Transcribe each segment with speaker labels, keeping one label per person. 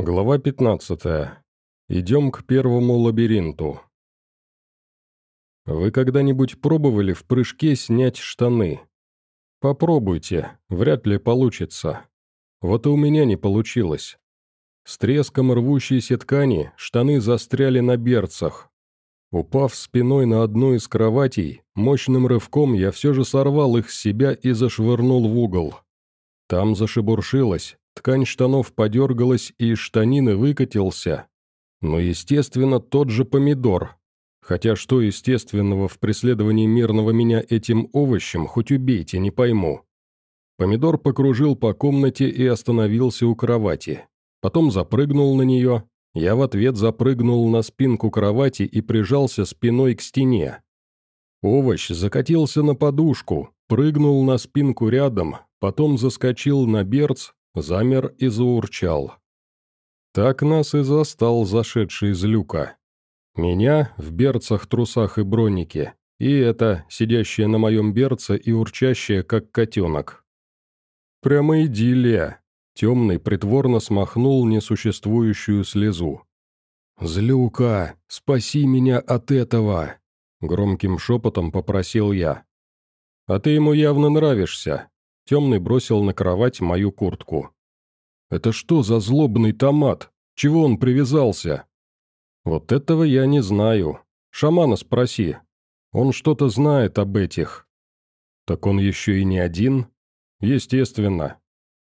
Speaker 1: Глава 15. Идем к первому лабиринту. Вы когда-нибудь пробовали в прыжке снять штаны? Попробуйте, вряд ли получится. Вот и у меня не получилось. С треском рвущейся ткани штаны застряли на берцах. Упав спиной на одну из кроватей, мощным рывком я все же сорвал их с себя и зашвырнул в угол. Там зашебуршилось, Ткань штанов подергалась, и из штанины выкатился. Но, естественно, тот же помидор. Хотя что естественного в преследовании мирного меня этим овощем, хоть убейте, не пойму. Помидор покружил по комнате и остановился у кровати. Потом запрыгнул на нее. Я в ответ запрыгнул на спинку кровати и прижался спиной к стене. Овощ закатился на подушку, прыгнул на спинку рядом, потом заскочил на берц, замер и заурчал. Так нас и застал зашедший из люка. Меня в берцах, трусах и бронике, и это, сидящее на моем берце и урчащее, как котенок. Прямо идиллия. Темный притворно смахнул несуществующую слезу. «Злюка, спаси меня от этого!» Громким шепотом попросил я. «А ты ему явно нравишься», Темный бросил на кровать мою куртку. «Это что за злобный томат? Чего он привязался?» «Вот этого я не знаю. Шамана спроси. Он что-то знает об этих». «Так он еще и не один?» «Естественно.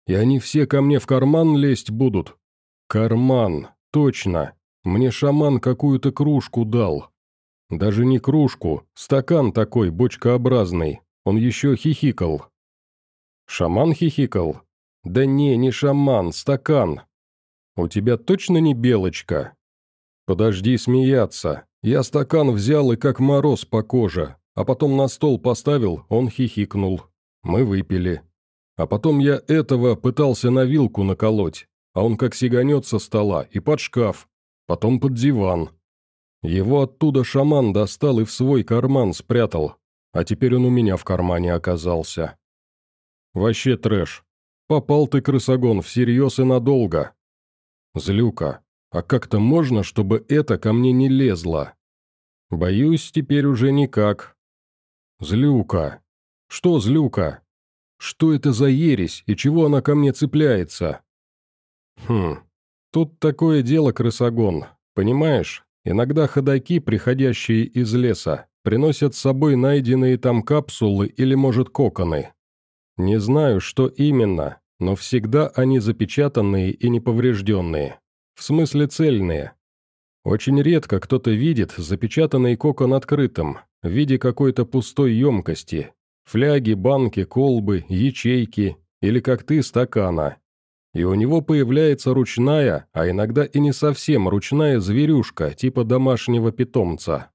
Speaker 1: И они все ко мне в карман лезть будут?» «Карман, точно. Мне шаман какую-то кружку дал. Даже не кружку, стакан такой, бочкообразный. Он еще хихикал. «Шаман хихикал?» «Да не, не шаман, стакан. У тебя точно не белочка?» «Подожди смеяться. Я стакан взял и как мороз по коже, а потом на стол поставил, он хихикнул. Мы выпили. А потом я этого пытался на вилку наколоть, а он как сиганет со стола и под шкаф, потом под диван. Его оттуда шаман достал и в свой карман спрятал, а теперь он у меня в кармане оказался. Вообще трэш. Попал ты, крысогон, всерьез и надолго. Злюка, а как-то можно, чтобы это ко мне не лезло? Боюсь, теперь уже никак. Злюка. Что злюка? Что это за ересь и чего она ко мне цепляется? Хм, тут такое дело, крысогон, понимаешь? Иногда ходаки, приходящие из леса, приносят с собой найденные там капсулы или, может, коконы. Не знаю, что именно, но всегда они запечатанные и неповрежденные. В смысле цельные. Очень редко кто-то видит запечатанный кокон открытым, в виде какой-то пустой емкости. Фляги, банки, колбы, ячейки или, как ты, стакана. И у него появляется ручная, а иногда и не совсем ручная зверюшка, типа домашнего питомца.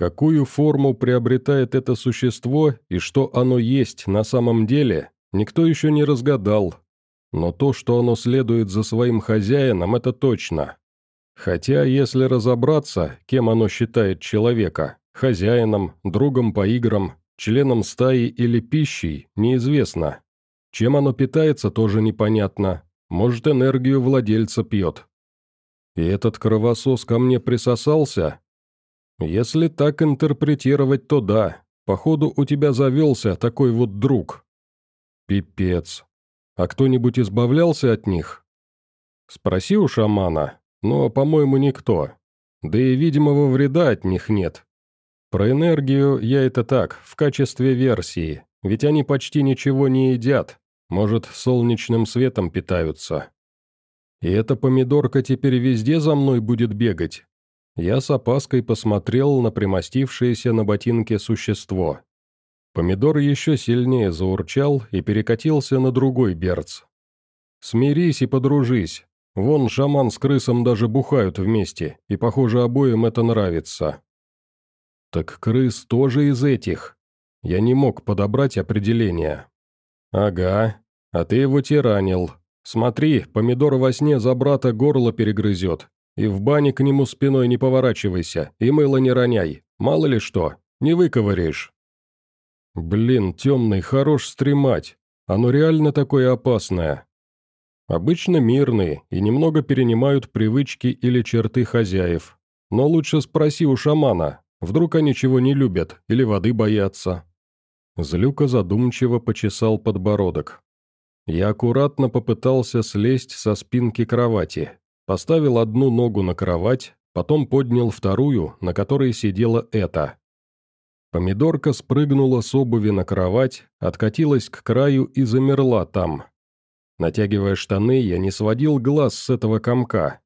Speaker 1: Какую форму приобретает это существо и что оно есть на самом деле, никто еще не разгадал. Но то, что оно следует за своим хозяином, это точно. Хотя, если разобраться, кем оно считает человека – хозяином, другом по играм, членом стаи или пищей – неизвестно. Чем оно питается, тоже непонятно. Может, энергию владельца пьет. И этот кровосос ко мне присосался, «Если так интерпретировать, то да. Походу, у тебя завелся такой вот друг». «Пипец. А кто-нибудь избавлялся от них?» «Спроси у шамана, но, по-моему, никто. Да и видимого вреда от них нет. Про энергию я это так, в качестве версии, ведь они почти ничего не едят, может, солнечным светом питаются. И эта помидорка теперь везде за мной будет бегать, я с опаской посмотрел на примостившееся на ботинке существо. Помидор еще сильнее заурчал и перекатился на другой берц. «Смирись и подружись. Вон шаман с крысом даже бухают вместе, и, похоже, обоим это нравится». «Так крыс тоже из этих?» Я не мог подобрать определение. «Ага, а ты его тиранил. Смотри, помидор во сне за брата горло перегрызет, и в бане к нему спиной не поворачивайся, и мыло не роняй. Мало ли что, не выковыряешь». «Блин, темный, хорош стремать. Оно реально такое опасное». Обычно мирные и немного перенимают привычки или черты хозяев. Но лучше спроси у шамана, вдруг они чего не любят или воды боятся. Злюка задумчиво почесал подбородок. Я аккуратно попытался слезть со спинки кровати, поставил одну ногу на кровать, потом поднял вторую, на которой сидела эта. Помидорка спрыгнула с обуви на кровать, откатилась к краю и замерла там. Натягивая штаны, я не сводил глаз с этого комка.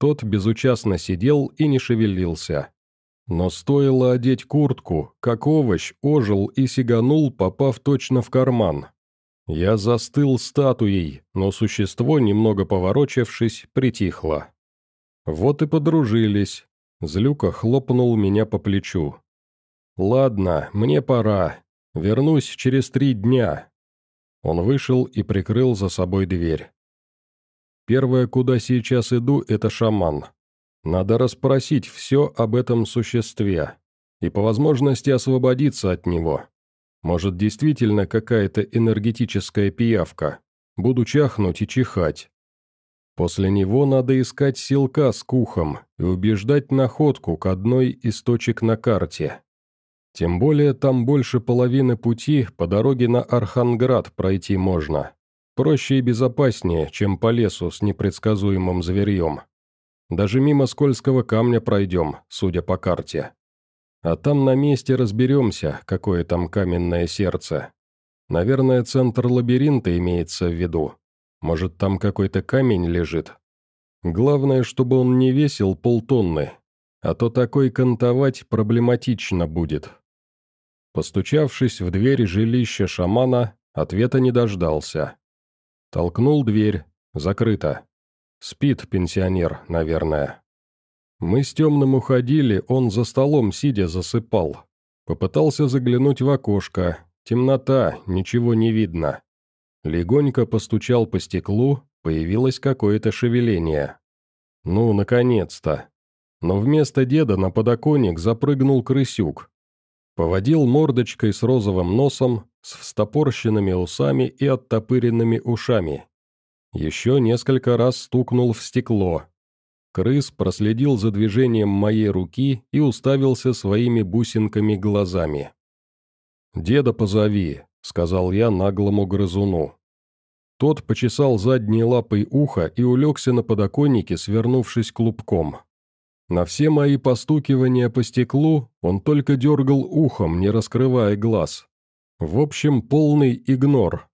Speaker 1: Тот безучастно сидел и не шевелился. Но стоило одеть куртку, как овощ ожил и сиганул, попав точно в карман. Я застыл статуей, но существо, немного поворочившись, притихло. Вот и подружились. Злюка хлопнул меня по плечу. «Ладно, мне пора. Вернусь через три дня». Он вышел и прикрыл за собой дверь. «Первое, куда сейчас иду, это шаман. Надо расспросить все об этом существе и по возможности освободиться от него. Может, действительно какая-то энергетическая пиявка. Буду чахнуть и чихать. После него надо искать силка с кухом и убеждать находку к одной из точек на карте. Тем более там больше половины пути по дороге на Арханград пройти можно. Проще и безопаснее, чем по лесу с непредсказуемым зверьем. Даже мимо скользкого камня пройдем, судя по карте. А там на месте разберемся, какое там каменное сердце. Наверное, центр лабиринта имеется в виду. Может, там какой-то камень лежит. Главное, чтобы он не весил полтонны, а то такой кантовать проблематично будет. Постучавшись в дверь жилища шамана, ответа не дождался. Толкнул дверь. Закрыто. Спит пенсионер, наверное. Мы с темным уходили, он за столом сидя засыпал. Попытался заглянуть в окошко. Темнота, ничего не видно. Легонько постучал по стеклу, появилось какое-то шевеление. Ну, наконец-то. Но вместо деда на подоконник запрыгнул крысюк, Поводил мордочкой с розовым носом, с встопорщенными усами и оттопыренными ушами. Еще несколько раз стукнул в стекло. Крыс проследил за движением моей руки и уставился своими бусинками глазами. «Деда позови», — сказал я наглому грызуну. Тот почесал задней лапой ухо и улегся на подоконнике, свернувшись клубком. На все мои постукивания по стеклу он только дергал ухом, не раскрывая глаз. В общем, полный игнор.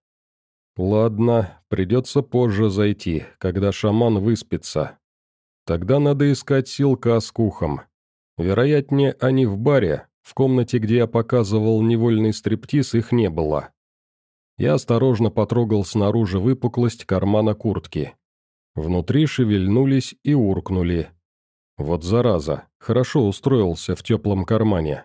Speaker 1: Ладно, придется позже зайти, когда шаман выспится. Тогда надо искать силка с кухом. Вероятнее, они в баре, в комнате, где я показывал невольный стриптиз, их не было. Я осторожно потрогал снаружи выпуклость кармана куртки. Внутри шевельнулись и уркнули. Вот зараза, хорошо устроился в теплом кармане.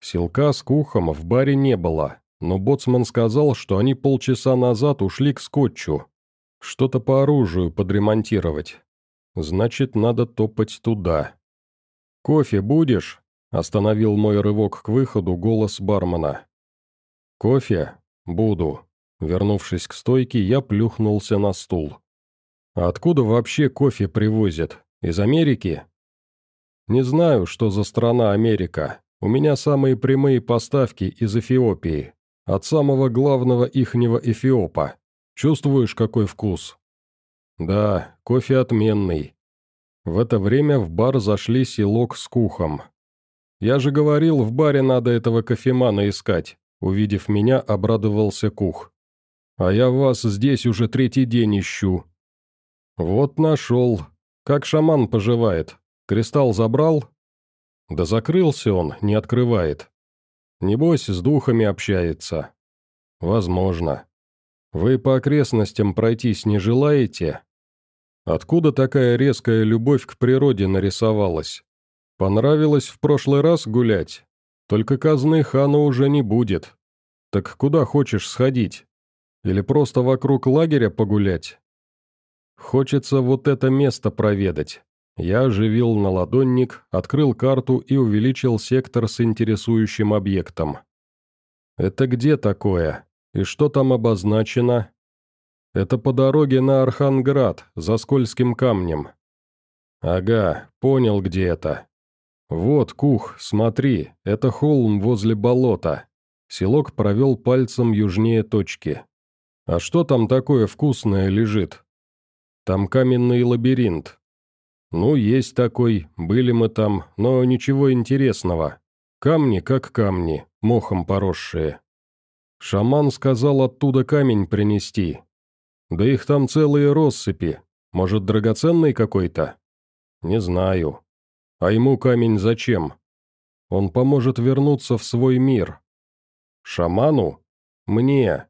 Speaker 1: Силка с кухом в баре не было, но боцман сказал, что они полчаса назад ушли к скотчу. Что-то по оружию подремонтировать. Значит, надо топать туда. «Кофе будешь?» – остановил мой рывок к выходу голос бармена. «Кофе? Буду». Вернувшись к стойке, я плюхнулся на стул. «А откуда вообще кофе привозят? Из Америки? Не знаю, что за страна Америка. У меня самые прямые поставки из Эфиопии. От самого главного ихнего эфиопа. Чувствуешь, какой вкус? Да, кофе отменный. В это время в бар зашли селок с кухом. Я же говорил, в баре надо этого кофемана искать. Увидев меня, обрадовался кух. А я вас здесь уже третий день ищу. Вот нашел, «Как шаман поживает? Кристалл забрал?» «Да закрылся он, не открывает. Небось, с духами общается». «Возможно. Вы по окрестностям пройтись не желаете?» «Откуда такая резкая любовь к природе нарисовалась? Понравилось в прошлый раз гулять? Только казны хана уже не будет. Так куда хочешь сходить? Или просто вокруг лагеря погулять?» Хочется вот это место проведать. Я оживил на ладонник, открыл карту и увеличил сектор с интересующим объектом. Это где такое? И что там обозначено? Это по дороге на Арханград, за скользким камнем». «Ага, понял, где это. Вот, Кух, смотри, это холм возле болота». Селок провел пальцем южнее точки. «А что там такое вкусное лежит?» «Там каменный лабиринт». «Ну, есть такой, были мы там, но ничего интересного. Камни как камни, мохом поросшие. Шаман сказал оттуда камень принести. Да их там целые россыпи. Может, драгоценный какой-то? Не знаю. А ему камень зачем? Он поможет вернуться в свой мир. Шаману? Мне.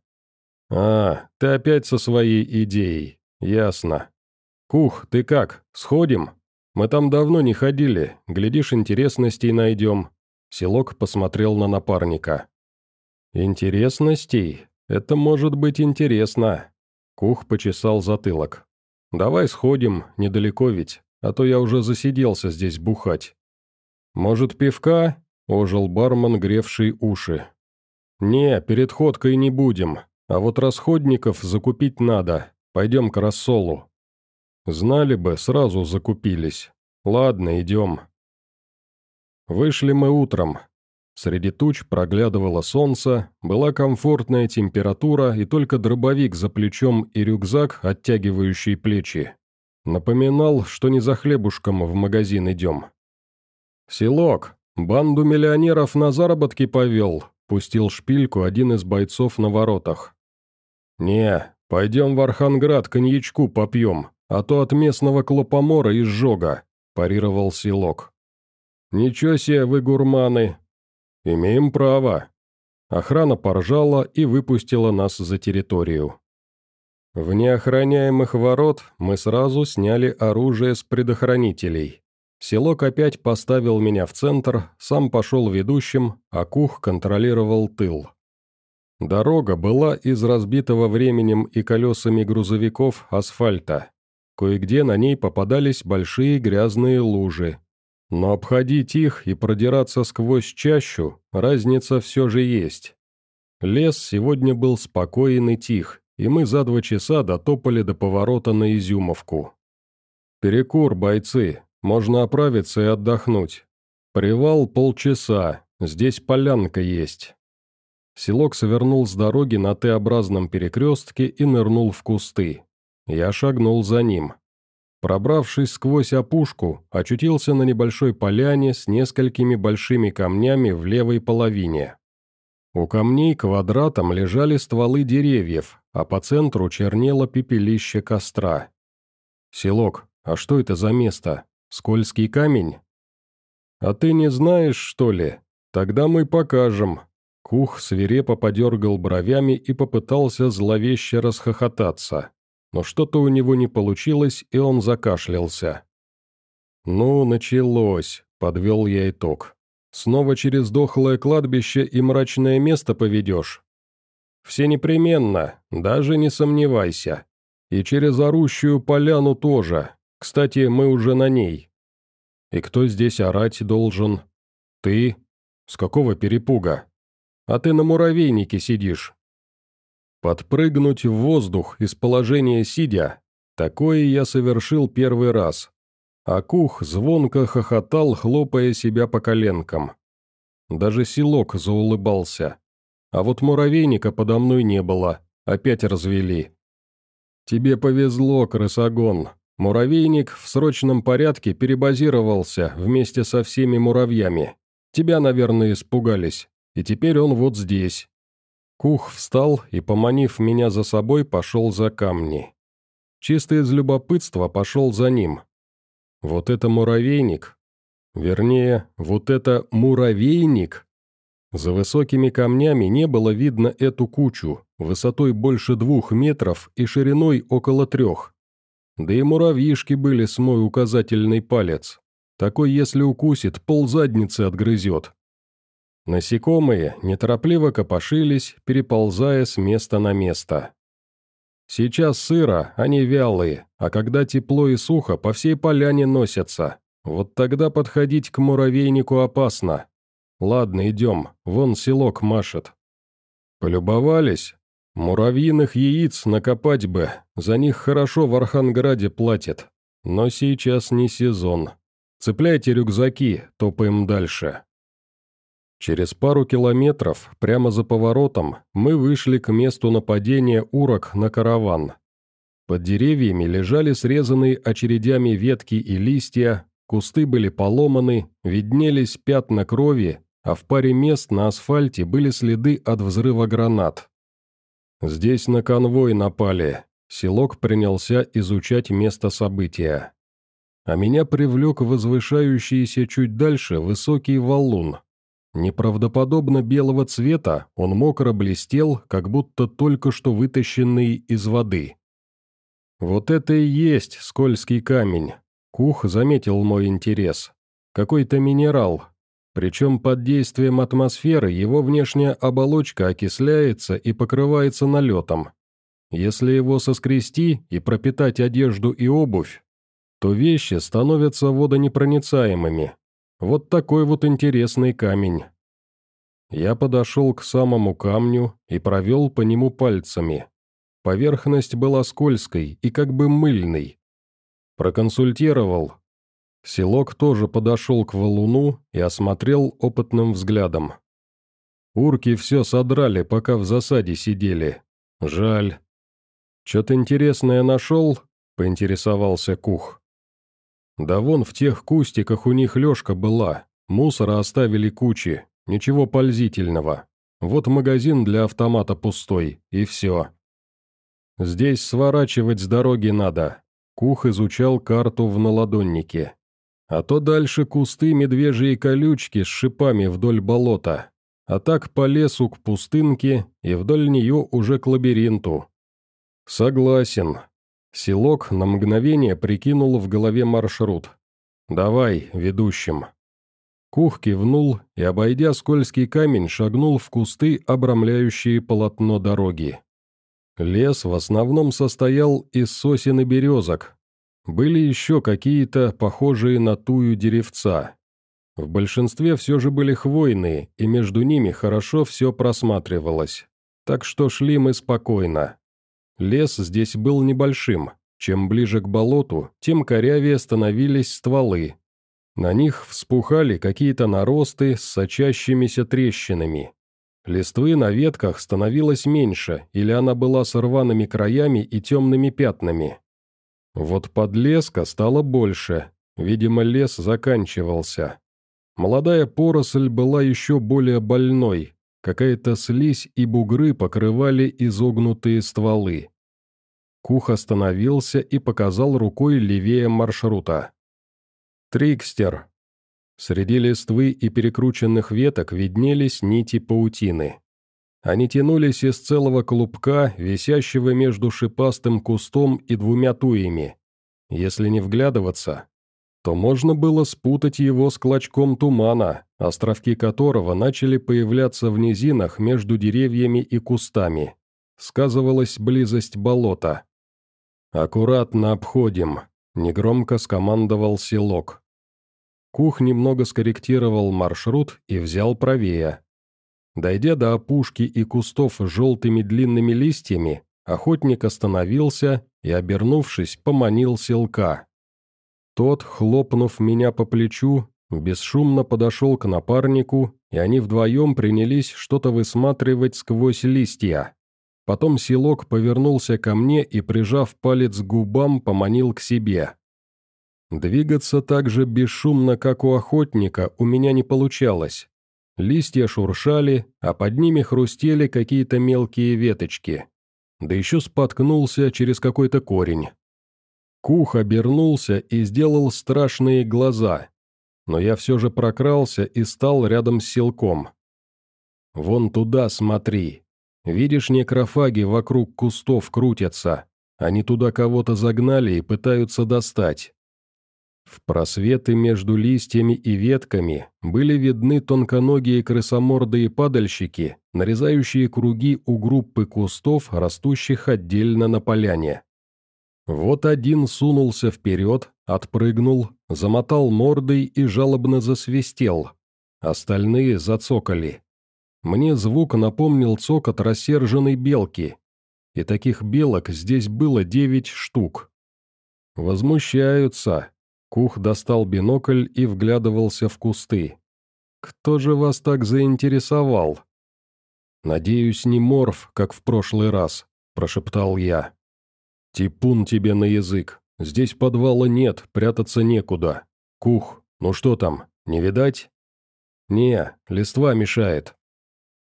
Speaker 1: А, ты опять со своей идеей. Ясно. Кух, ты как, сходим? Мы там давно не ходили, глядишь, интересностей найдем. Селок посмотрел на напарника. «Интересностей? Это может быть интересно». Кух почесал затылок. «Давай сходим, недалеко ведь, а то я уже засиделся здесь бухать». «Может, пивка?» – ожил бармен, гревший уши. «Не, перед ходкой не будем, а вот расходников закупить надо. Пойдем к рассолу». «Знали бы, сразу закупились. Ладно, идем». Вышли мы утром. Среди туч проглядывало солнце, была комфортная температура и только дробовик за плечом и рюкзак, оттягивающий плечи. Напоминал, что не за хлебушком в магазин идем. «Селок, банду миллионеров на заработки повел», — пустил шпильку один из бойцов на воротах. «Не, пойдем в Арханград коньячку попьем, а то от местного клопомора изжога», – парировал Селок. «Ничего себе вы гурманы!» «Имеем право!» Охрана поржала и выпустила нас за территорию. В неохраняемых ворот мы сразу сняли оружие с предохранителей. Селок опять поставил меня в центр, сам пошел ведущим, а Кух контролировал тыл. Дорога была из разбитого временем и колесами грузовиков асфальта. Кое-где на ней попадались большие грязные лужи, но обходить их и продираться сквозь чащу, разница все же есть. Лес сегодня был спокоен и тих, и мы за два часа дотопали до поворота на Изюмовку. «Перекур, бойцы, можно оправиться и отдохнуть. Привал полчаса, здесь полянка есть». Селок свернул с дороги на Т-образном перекрестке и нырнул в кусты. Я шагнул за ним. Пробравшись сквозь опушку, очутился на небольшой поляне с несколькими большими камнями в левой половине. У камней квадратом лежали стволы деревьев, а по центру чернело пепелище костра. «Селок, а что это за место? Скользкий камень?» «А ты не знаешь, что ли? Тогда мы покажем». Кух свирепо подергал бровями и попытался зловеще расхохотаться но что-то у него не получилось, и он закашлялся. «Ну, началось», — подвел я итог. «Снова через дохлое кладбище и мрачное место поведешь?» «Все непременно, даже не сомневайся. И через орущую поляну тоже. Кстати, мы уже на ней». «И кто здесь орать должен?» «Ты? С какого перепуга?» «А ты на муравейнике сидишь, Подпрыгнуть в воздух из положения сидя – такое я совершил первый раз. А Кух звонко хохотал, хлопая себя по коленкам. Даже селок заулыбался. А вот муравейника подо мной не было, опять развели. «Тебе повезло, крысогон. Муравейник в срочном порядке перебазировался вместе со всеми муравьями. Тебя, наверное, испугались, и теперь он вот здесь, Кух встал и, поманив меня за собой, пошел за камни. Чисто из любопытства пошел за ним. Вот это муравейник. Вернее, вот это муравейник. За высокими камнями не было видно эту кучу, высотой больше двух метров и шириной около трех. Да и муравьишки были с мой указательный палец. Такой, если укусит, пол задницы отгрызет. Насекомые неторопливо копошились, переползая с места на место. Сейчас сыро, они вялые, а когда тепло и сухо, по всей поляне носятся. Вот тогда подходить к муравейнику опасно. Ладно, идем, вон селок машет. Полюбовались? Муравьиных яиц накопать бы, за них хорошо в Арханграде платят. Но сейчас не сезон. Цепляйте рюкзаки, топаем дальше. Через пару километров, прямо за поворотом, мы вышли к месту нападения урок на караван. Под деревьями лежали срезанные очередями ветки и листья, кусты были поломаны, виднелись пятна крови, а в паре мест на асфальте были следы от взрыва гранат. Здесь на конвой напали. Селок принялся изучать место события. А меня привлек возвышающийся чуть дальше высокий валун. Неправдоподобно белого цвета он мокро блестел, как будто только что вытащенный из воды. Вот это и есть скользкий камень. Кух заметил мой интерес. Какой-то минерал. Причем под действием атмосферы его внешняя оболочка окисляется и покрывается налетом. Если его соскрести и пропитать одежду и обувь, то вещи становятся водонепроницаемыми. Вот такой вот интересный камень. Я подошел к самому камню и провел по нему пальцами. Поверхность была скользкой и как бы мыльной. Проконсультировал. Селок тоже подошел к валуну и осмотрел опытным взглядом. Урки все содрали, пока в засаде сидели. Жаль. «Че-то интересное нашел?» — поинтересовался Кух. «Да вон в тех кустиках у них лёжка была, мусора оставили кучи, ничего пользительного. Вот магазин для автомата пустой, и все. Здесь сворачивать с дороги надо. Кух изучал карту в наладоннике. А то дальше кусты медвежьи колючки с шипами вдоль болота. А так по лесу к пустынке и вдоль нее уже к лабиринту. Согласен. Селок на мгновение прикинул в голове маршрут. «Давай, ведущим». Кух кивнул и, обойдя скользкий камень, шагнул в кусты, обрамляющие полотно дороги. Лес в основном состоял из сосен и березок. Были еще какие-то похожие на тую деревца. В большинстве все же были хвойные, и между ними хорошо все просматривалось. Так что шли мы спокойно. Лес здесь был небольшим. Чем ближе к болоту, тем корявее становились стволы. На них вспухали какие-то наросты с сочащимися трещинами. Листвы на ветках становилось меньше, или она была с рваными краями и темными пятнами. Вот подлеска стало больше, видимо, лес заканчивался. Молодая поросль была еще более больной, какая-то слизь и бугры покрывали изогнутые стволы. Кух остановился и показал рукой левее маршрута. «Трикстер», Среди листвы и перекрученных веток виднелись нити паутины. Они тянулись из целого клубка, висящего между шипастым кустом и двумя туями. Если не вглядываться, то можно было спутать его с клочком тумана, островки которого начали появляться в низинах между деревьями и кустами. Сказывалась близость болота. «Аккуратно обходим», — негромко скомандовал селок. Кух немного скорректировал маршрут и взял правее. Дойдя до опушки и кустов с желтыми длинными листьями, охотник остановился и, обернувшись, поманил селка. Тот, хлопнув меня по плечу, бесшумно подошел к напарнику, и они вдвоем принялись что-то высматривать сквозь листья. Потом селок повернулся ко мне и, прижав палец к губам, поманил к себе. Двигаться так же бесшумно, как у охотника, у меня не получалось. Листья шуршали, а под ними хрустели какие-то мелкие веточки. Да еще споткнулся через какой-то корень. Кух обернулся и сделал страшные глаза, но я все же прокрался и стал рядом с селком. «Вон туда смотри. Видишь, некрофаги вокруг кустов крутятся. Они туда кого-то загнали и пытаются достать. В просветы между листьями и ветками были видны тонконогие крысомордые падальщики, нарезающие круги у группы кустов, растущих отдельно на поляне. Вот один сунулся вперед, отпрыгнул, замотал мордой и жалобно засвистел. Остальные зацокали. Мне звук напомнил цокот рассерженной белки, и таких белок здесь было девять штук. Возмущаются. Кух достал бинокль и вглядывался в кусты. «Кто же вас так заинтересовал?» «Надеюсь, не морф, как в прошлый раз», – прошептал я. «Типун тебе на язык. Здесь подвала нет, прятаться некуда. Кух, ну что там, не видать?» «Не, листва мешает».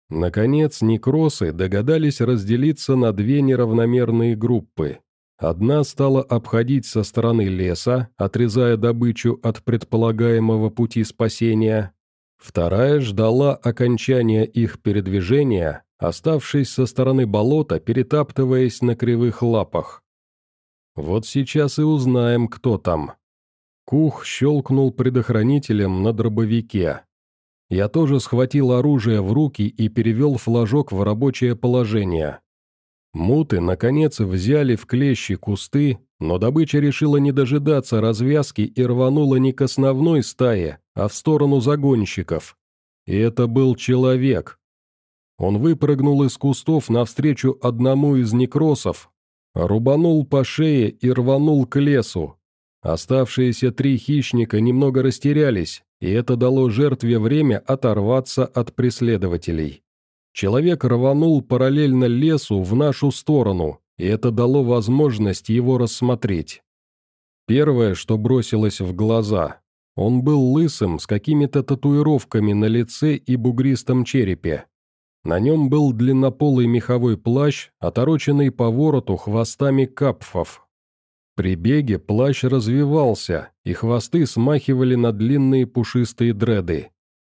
Speaker 1: Наконец, некросы догадались разделиться на две неравномерные группы. Одна стала обходить со стороны леса, отрезая добычу от предполагаемого пути спасения. Вторая ждала окончания их передвижения, оставшись со стороны болота, перетаптываясь на кривых лапах. Вот сейчас и узнаем, кто там. Кух щелкнул предохранителем на дробовике. Я тоже схватил оружие в руки и перевел флажок в рабочее положение. Муты, наконец, взяли в клещи кусты, но добыча решила не дожидаться развязки и рванула не к основной стае, а в сторону загонщиков. И это был человек. Он выпрыгнул из кустов навстречу одному из некросов, рубанул по шее и рванул к лесу. Оставшиеся три хищника немного растерялись, и это дало жертве время оторваться от преследователей. Человек рванул параллельно лесу в нашу сторону, и это дало возможность его рассмотреть. Первое, что бросилось в глаза, он был лысым, с какими-то татуировками на лице и бугристом черепе. На нем был длиннополый меховой плащ, отороченный по вороту хвостами капфов. При беге плащ развивался, и хвосты смахивали на длинные пушистые дреды.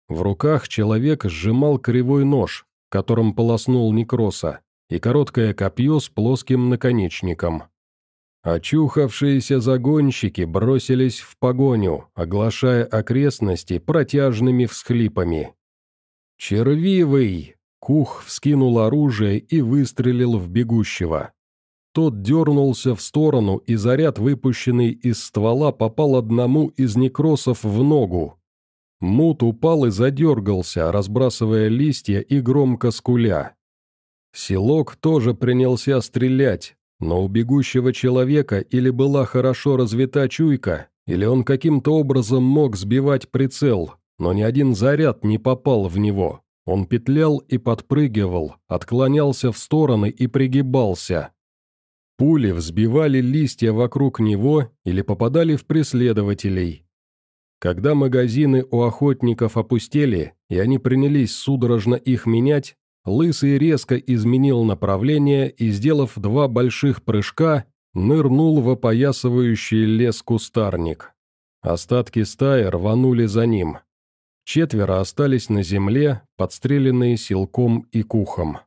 Speaker 1: В руках человек сжимал кривой нож, которым полоснул некроса, и короткое копье с плоским наконечником. Очухавшиеся загонщики бросились в погоню, оглашая окрестности протяжными всхлипами. «Червивый!» Кух вскинул оружие и выстрелил в бегущего. Тот дернулся в сторону, и заряд, выпущенный из ствола, попал одному из некросов в ногу. Мут упал и задергался, разбрасывая листья и громко скуля. Селок тоже принялся стрелять, но у бегущего человека или была хорошо развита чуйка, или он каким-то образом мог сбивать прицел, но ни один заряд не попал в него. Он петлял и подпрыгивал, отклонялся в стороны и пригибался. Пули взбивали листья вокруг него или попадали в преследователей. Когда магазины у охотников опустели, и они принялись судорожно их менять, Лысый резко изменил направление и, сделав два больших прыжка, нырнул в опоясывающий лес кустарник. Остатки стаи рванули за ним. Четверо остались на земле, подстреленные силком и кухом.